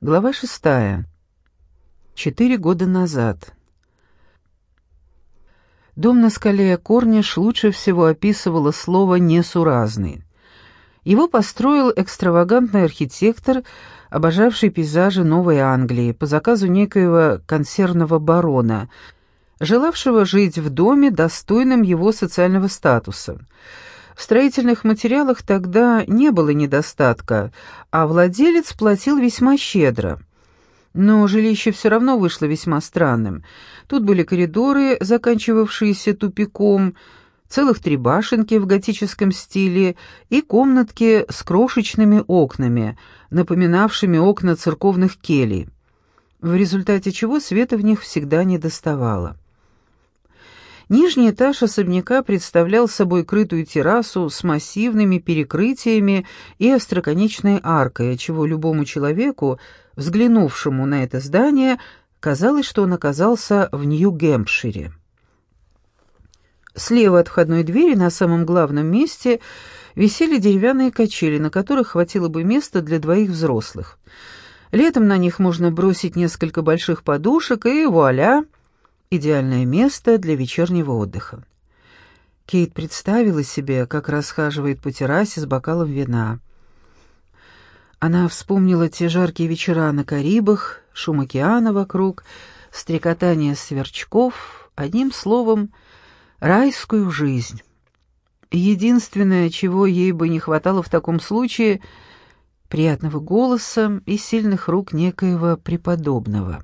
Глава шестая. Четыре года назад. Дом на скале Корниш лучше всего описывало слово «несуразный». Его построил экстравагантный архитектор, обожавший пейзажи Новой Англии по заказу некоего консервного барона, желавшего жить в доме, достойном его социального статуса – в строительных материалах тогда не было недостатка, а владелец платил весьма щедро. Но жилище все равно вышло весьма странным. Тут были коридоры, заканчивавшиеся тупиком, целых три башенки в готическом стиле и комнатки с крошечными окнами, напоминавшими окна церковных келей, в результате чего света в них всегда не доставало. Нижний этаж особняка представлял собой крытую террасу с массивными перекрытиями и остроконечной аркой, отчего любому человеку, взглянувшему на это здание, казалось, что он оказался в Нью-Гэмпшире. Слева от входной двери на самом главном месте висели деревянные качели, на которых хватило бы места для двоих взрослых. Летом на них можно бросить несколько больших подушек, и вуаля — идеальное место для вечернего отдыха. Кейт представила себе, как расхаживает по террасе с бокалом вина. Она вспомнила те жаркие вечера на Карибах, шум океана вокруг, стрекотание сверчков, одним словом, райскую жизнь. Единственное, чего ей бы не хватало в таком случае — приятного голоса и сильных рук некоего преподобного.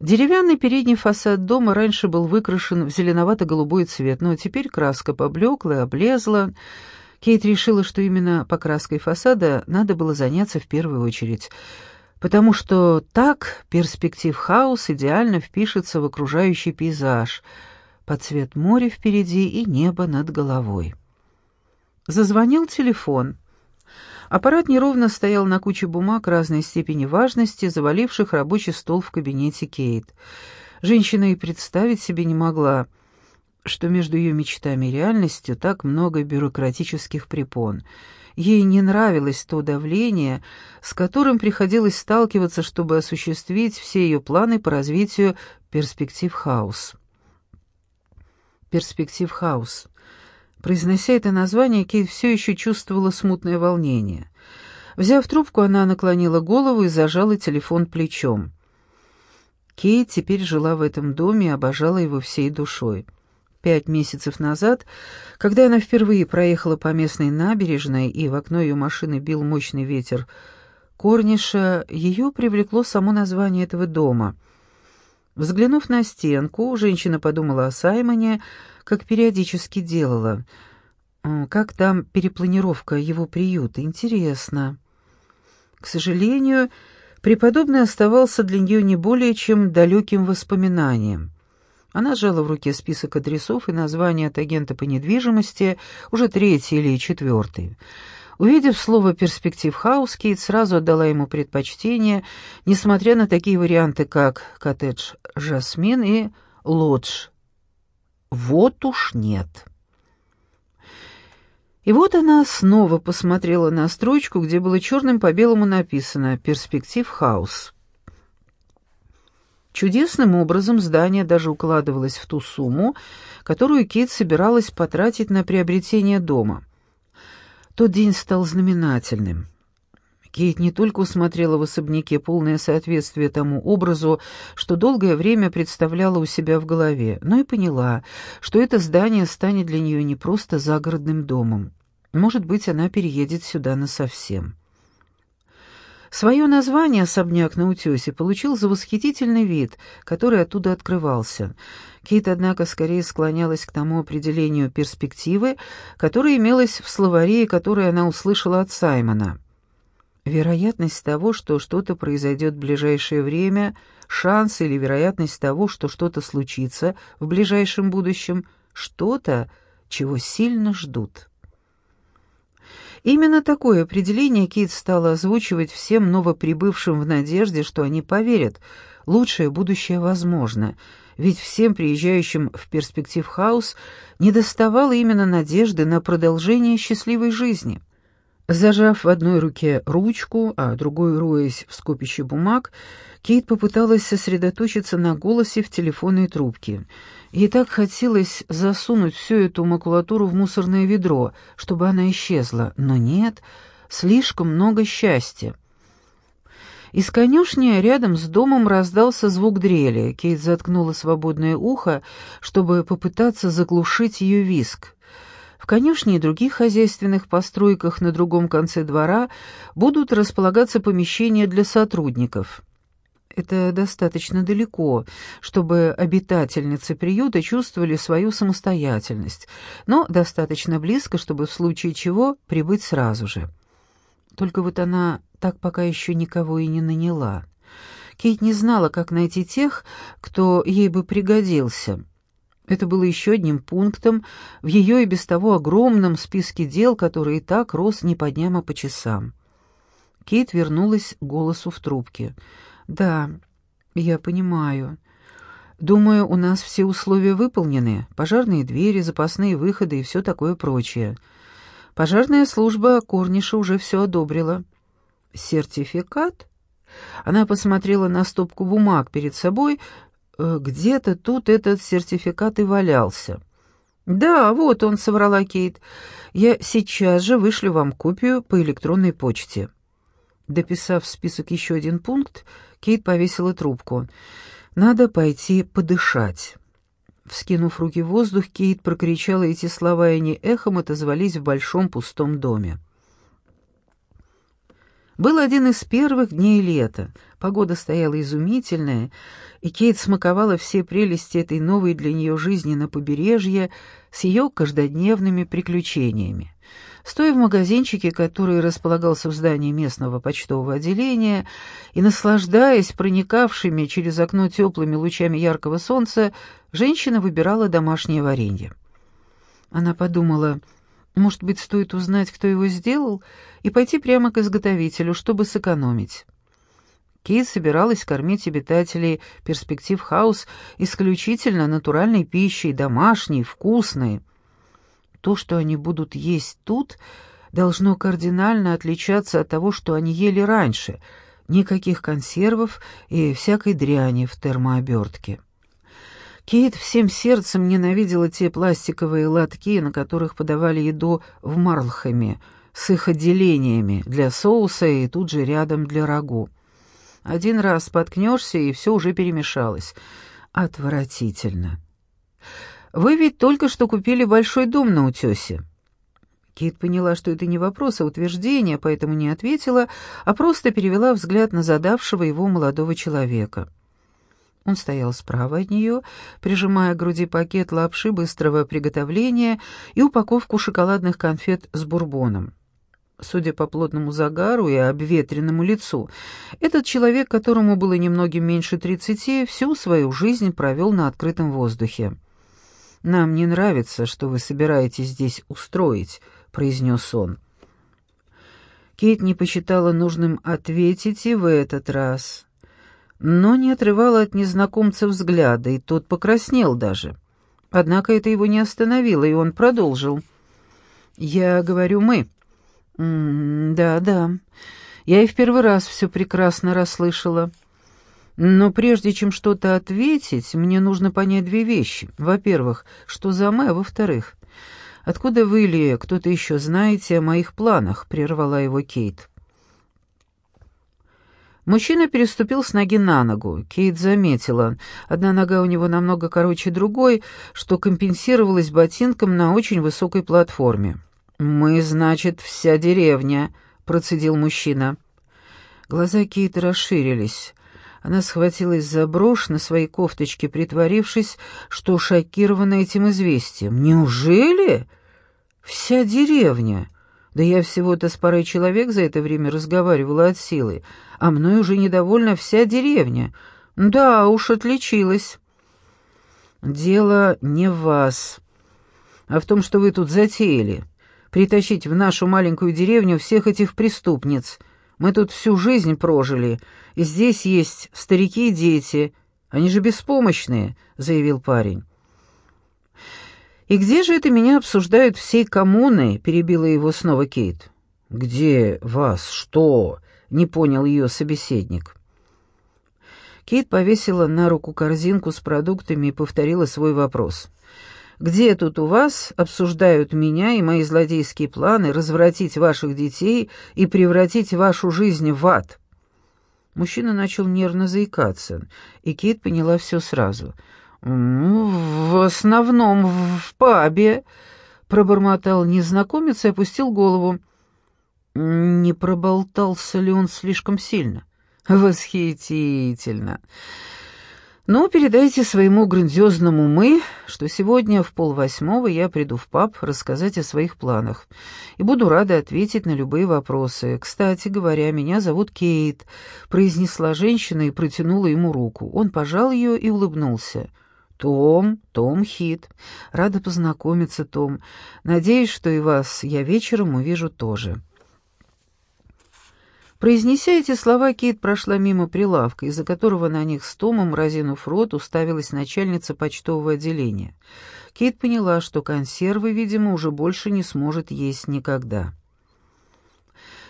Деревянный передний фасад дома раньше был выкрашен в зеленовато-голубой цвет, но теперь краска поблекла и облезла. Кейт решила, что именно покраской фасада надо было заняться в первую очередь, потому что так Perspective House идеально впишется в окружающий пейзаж, под цвет моря впереди и неба над головой. Зазвонил телефон. Аппарат неровно стоял на куче бумаг разной степени важности, заваливших рабочий стол в кабинете Кейт. Женщина и представить себе не могла, что между ее мечтами и реальностью так много бюрократических препон. Ей не нравилось то давление, с которым приходилось сталкиваться, чтобы осуществить все ее планы по развитию Perspective House. Perspective House — Произнося это название, Кейт все еще чувствовала смутное волнение. Взяв трубку, она наклонила голову и зажала телефон плечом. Кейт теперь жила в этом доме и обожала его всей душой. Пять месяцев назад, когда она впервые проехала по местной набережной и в окно ее машины бил мощный ветер Корниша, ее привлекло само название этого дома. Взглянув на стенку, женщина подумала о Саймоне, как периодически делала. Как там перепланировка его приюта? Интересно. К сожалению, преподобный оставался для нее не более чем далеким воспоминанием. Она сжала в руке список адресов и названия от агента по недвижимости, уже третий или четвертый. Увидев слово «Perspective House», Кейт сразу отдала ему предпочтение, несмотря на такие варианты, как «коттедж Жасмин» и «лодж вот уж нет. И вот она снова посмотрела на строчку, где было черным по белому написано «Перспектив хаус». Чудесным образом здание даже укладывалось в ту сумму, которую Кит собиралась потратить на приобретение дома. Тот день стал знаменательным. Кейт не только усмотрела в особняке полное соответствие тому образу, что долгое время представляла у себя в голове, но и поняла, что это здание станет для нее не просто загородным домом. Может быть, она переедет сюда насовсем. Свое название особняк на утесе получил за восхитительный вид, который оттуда открывался. Кейт, однако, скорее склонялась к тому определению перспективы, которое имелось в словаре и которое она услышала от Саймона — Вероятность того, что что-то произойдет в ближайшее время, шанс или вероятность того, что что-то случится в ближайшем будущем, что-то, чего сильно ждут. Именно такое определение Кит стала озвучивать всем новоприбывшим в надежде, что они поверят, лучшее будущее возможно, ведь всем приезжающим в перспектив хаус недоставало именно надежды на продолжение счастливой жизни. Зажав в одной руке ручку, а другой роясь в скопище бумаг, Кейт попыталась сосредоточиться на голосе в телефонной трубке. Ей так хотелось засунуть всю эту макулатуру в мусорное ведро, чтобы она исчезла, но нет, слишком много счастья. Из конюшни рядом с домом раздался звук дрели. Кейт заткнула свободное ухо, чтобы попытаться заглушить ее виск. В конюшне и других хозяйственных постройках на другом конце двора будут располагаться помещения для сотрудников. Это достаточно далеко, чтобы обитательницы приюта чувствовали свою самостоятельность, но достаточно близко, чтобы в случае чего прибыть сразу же. Только вот она так пока еще никого и не наняла. Кейт не знала, как найти тех, кто ей бы пригодился. Это было еще одним пунктом в ее и без того огромном списке дел, который и так рос не по дням, а по часам. Кейт вернулась к голосу в трубке. «Да, я понимаю. Думаю, у нас все условия выполнены. Пожарные двери, запасные выходы и все такое прочее. Пожарная служба Корниша уже все одобрила». «Сертификат?» Она посмотрела на стопку бумаг перед собой, где-то тут этот сертификат и валялся. «Да, вот он», — соврала Кейт. «Я сейчас же вышлю вам копию по электронной почте». Дописав в список еще один пункт, Кейт повесила трубку. «Надо пойти подышать». Вскинув руки в воздух, Кейт прокричала эти слова, и они эхом отозвались в большом пустом доме. Был один из первых дней лета. Погода стояла изумительная, и Кейт смаковала все прелести этой новой для нее жизни на побережье с ее каждодневными приключениями. Стоя в магазинчике, который располагался в здании местного почтового отделения, и наслаждаясь проникавшими через окно теплыми лучами яркого солнца, женщина выбирала домашнее варенье. Она подумала может быть, стоит узнать, кто его сделал, и пойти прямо к изготовителю, чтобы сэкономить. Кейт собиралась кормить обитателей перспектив хаус исключительно натуральной пищей, домашней, вкусной. То, что они будут есть тут, должно кардинально отличаться от того, что они ели раньше. Никаких консервов и всякой дряни в термообертке. Кейт всем сердцем ненавидела те пластиковые лотки, на которых подавали еду в Марлхэме, с их отделениями для соуса и тут же рядом для рагу. Один раз споткнешься, и все уже перемешалось. Отвратительно. «Вы ведь только что купили большой дом на утесе». Кейт поняла, что это не вопрос, а утверждение, поэтому не ответила, а просто перевела взгляд на задавшего его молодого человека. Он стоял справа от нее, прижимая к груди пакет лапши быстрого приготовления и упаковку шоколадных конфет с бурбоном. Судя по плотному загару и обветренному лицу, этот человек, которому было немногим меньше тридцати, всю свою жизнь провел на открытом воздухе. «Нам не нравится, что вы собираетесь здесь устроить», — произнес он. Кейт не посчитала нужным ответить и в этот раз но не отрывала от незнакомца взгляда, и тот покраснел даже. Однако это его не остановило, и он продолжил. «Я говорю «мы». «Да, да. Я и в первый раз все прекрасно расслышала. Но прежде чем что-то ответить, мне нужно понять две вещи. Во-первых, что за «мы», а во-вторых, откуда вы или кто-то еще знаете о моих планах?» — прервала его Кейт. Мужчина переступил с ноги на ногу. Кейт заметила, одна нога у него намного короче другой, что компенсировалось ботинком на очень высокой платформе. «Мы, значит, вся деревня», — процедил мужчина. Глаза Кейт расширились. Она схватилась за брошь на своей кофточке, притворившись, что шокирована этим известием. «Неужели? Вся деревня?» Да я всего-то с парой человек за это время разговаривала от силы, а мной уже недовольна вся деревня. Да, уж отличилась. Дело не в вас, а в том, что вы тут затеяли. Притащить в нашу маленькую деревню всех этих преступниц. Мы тут всю жизнь прожили, и здесь есть старики и дети. Они же беспомощные, — заявил парень. «И где же это меня обсуждают всей коммуны?» — перебила его снова Кейт. «Где вас? Что?» — не понял ее собеседник. Кейт повесила на руку корзинку с продуктами и повторила свой вопрос. «Где тут у вас обсуждают меня и мои злодейские планы развратить ваших детей и превратить вашу жизнь в ад?» Мужчина начал нервно заикаться, и Кейт поняла все сразу. «В основном в пабе», — пробормотал незнакомец и опустил голову. Не проболтался ли он слишком сильно? Восхитительно. Ну, передайте своему грандиозному «мы», что сегодня в полвосьмого я приду в паб рассказать о своих планах и буду рада ответить на любые вопросы. Кстати говоря, меня зовут Кейт», — произнесла женщина и протянула ему руку. Он пожал ее и улыбнулся. «Том, Том Хит. Рада познакомиться, Том. Надеюсь, что и вас я вечером увижу тоже». Произнеся эти слова, Кейт прошла мимо прилавка, из-за которого на них с Томом, разинув рот, уставилась начальница почтового отделения. Кейт поняла, что консервы, видимо, уже больше не сможет есть никогда.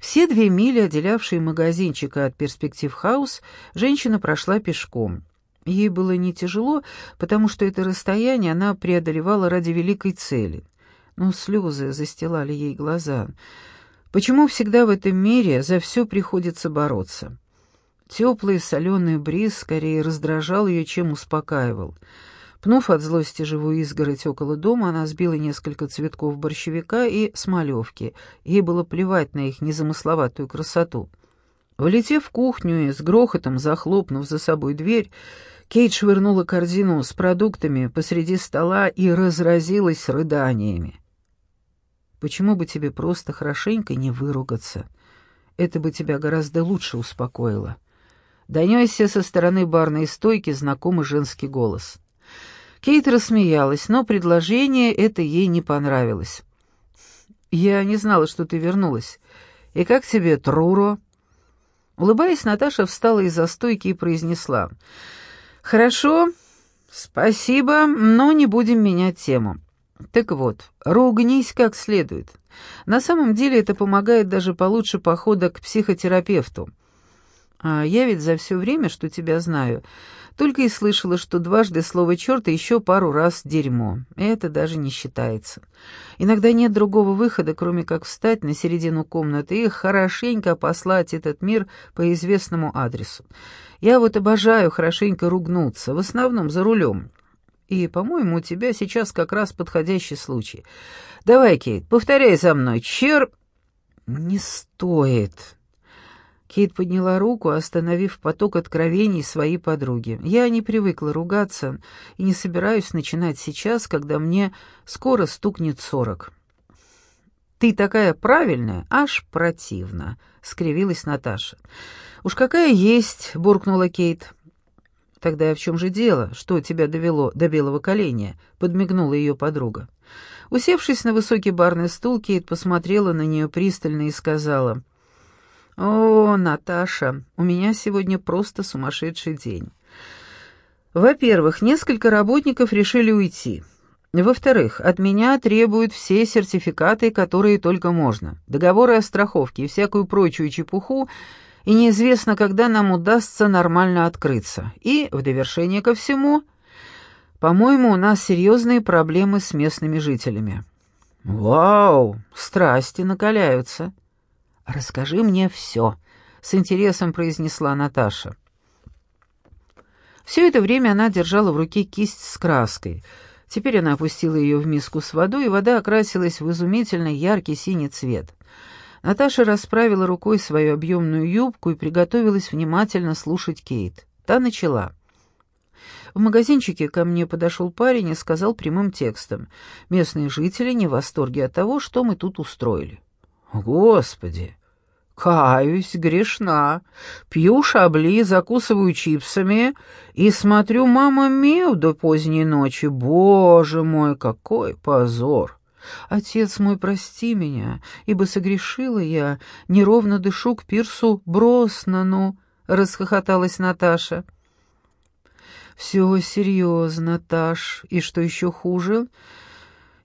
Все две мили, отделявшие магазинчика от перспектив хаус, женщина прошла пешком. Ей было не тяжело, потому что это расстояние она преодолевала ради великой цели. Но слезы застилали ей глаза — Почему всегда в этом мире за все приходится бороться? Теплый соленый бриз скорее раздражал ее, чем успокаивал. Пнув от злости живую изгородь около дома, она сбила несколько цветков борщевика и смолевки. Ей было плевать на их незамысловатую красоту. Влетев в кухню и с грохотом захлопнув за собой дверь, Кейт швырнула корзину с продуктами посреди стола и разразилась рыданиями. Почему бы тебе просто хорошенько не выругаться? Это бы тебя гораздо лучше успокоило. Донесся со стороны барной стойки знакомый женский голос. Кейт рассмеялась, но предложение это ей не понравилось. «Я не знала, что ты вернулась. И как тебе, Труро?» Улыбаясь, Наташа встала из-за стойки и произнесла. «Хорошо, спасибо, но не будем менять тему. Так вот, ругнись как следует. На самом деле это помогает даже получше похода к психотерапевту. А я ведь за все время, что тебя знаю, только и слышала, что дважды слово «черт» и еще пару раз «дерьмо». Это даже не считается. Иногда нет другого выхода, кроме как встать на середину комнаты и хорошенько послать этот мир по известному адресу. Я вот обожаю хорошенько ругнуться, в основном за рулем. И, по-моему, у тебя сейчас как раз подходящий случай. Давай, Кейт, повторяй за мной. Чер... Не стоит. Кейт подняла руку, остановив поток откровений своей подруги. Я не привыкла ругаться и не собираюсь начинать сейчас, когда мне скоро стукнет сорок. «Ты такая правильная, аж противно», — скривилась Наташа. «Уж какая есть», — буркнула Кейт. «Тогда в чем же дело? Что тебя довело до белого коленя?» — подмигнула ее подруга. Усевшись на высокий барный стул, Кейт посмотрела на нее пристально и сказала, «О, Наташа, у меня сегодня просто сумасшедший день. Во-первых, несколько работников решили уйти. Во-вторых, от меня требуют все сертификаты, которые только можно, договоры о страховке и всякую прочую чепуху, и неизвестно, когда нам удастся нормально открыться. И, в довершение ко всему, по-моему, у нас серьезные проблемы с местными жителями». «Вау, страсти накаляются». «Расскажи мне все», — с интересом произнесла Наташа. Все это время она держала в руке кисть с краской. Теперь она опустила ее в миску с водой, и вода окрасилась в изумительно яркий синий цвет. Наташа расправила рукой свою объемную юбку и приготовилась внимательно слушать Кейт. Та начала. В магазинчике ко мне подошел парень и сказал прямым текстом. «Местные жители не в восторге от того, что мы тут устроили». «Господи! Каюсь, грешна. Пью шабли, закусываю чипсами и смотрю «Мама Миу» до поздней ночи. Боже мой, какой позор!» Отец мой, прости меня, ибо согрешила я, неровно дышу к пирсу Броснану, — расхохоталась Наташа. «Все серьезно, Таш, и что еще хуже,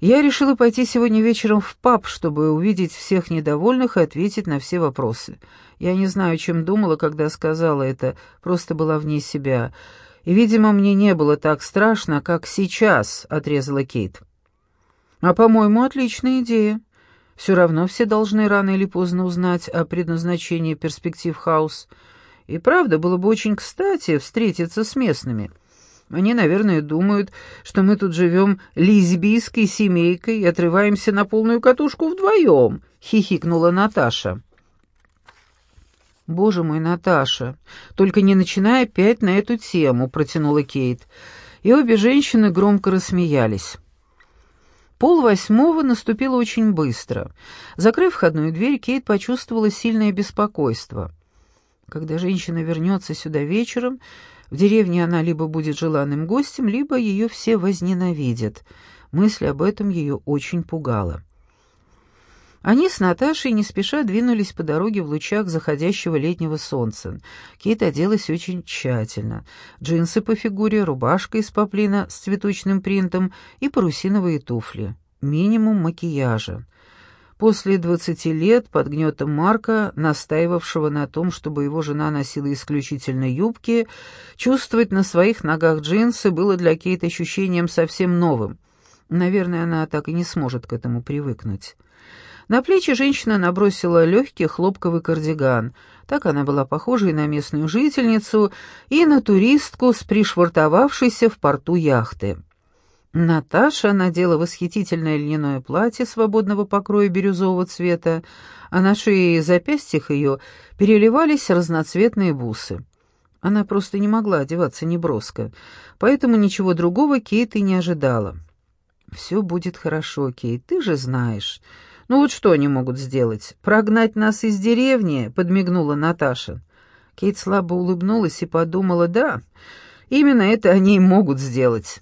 Я решила пойти сегодня вечером в паб, чтобы увидеть всех недовольных и ответить на все вопросы. Я не знаю, чем думала, когда сказала это, просто была вне себя. И, видимо, мне не было так страшно, как сейчас, — отрезала Кейт. А, по-моему, отличная идея. Все равно все должны рано или поздно узнать о предназначении перспектив хаус. И правда, было бы очень кстати встретиться с местными — они, наверное, думают, что мы тут живем лесбийской семейкой и отрываемся на полную катушку вдвоем», — хихикнула Наташа. «Боже мой, Наташа, только не начинай опять на эту тему», — протянула Кейт. И обе женщины громко рассмеялись. Пол восьмого наступило очень быстро. Закрыв входную дверь, Кейт почувствовала сильное беспокойство. Когда женщина вернется сюда вечером, в деревне она либо будет желанным гостем, либо ее все возненавидят. Мысль об этом ее очень пугала. Они с Наташей не спеша двинулись по дороге в лучах заходящего летнего солнца. Кейт оделась очень тщательно. Джинсы по фигуре, рубашка из поплина с цветочным принтом и парусиновые туфли. Минимум макияжа. После двадцати лет под гнетом Марка, настаивавшего на том, чтобы его жена носила исключительно юбки, чувствовать на своих ногах джинсы было для Кейт ощущением совсем новым. Наверное, она так и не сможет к этому привыкнуть. На плечи женщина набросила легкий хлопковый кардиган. Так она была похожа и на местную жительницу, и на туристку с пришвартовавшейся в порту яхты. Наташа надела восхитительное льняное платье свободного покроя бирюзового цвета, а на шее и запястьях ее переливались разноцветные бусы. Она просто не могла одеваться неброско, поэтому ничего другого Кейт и не ожидала. «Все будет хорошо, Кейт, ты же знаешь. Ну вот что они могут сделать? Прогнать нас из деревни?» — подмигнула Наташа. Кейт слабо улыбнулась и подумала, «Да, именно это они и могут сделать».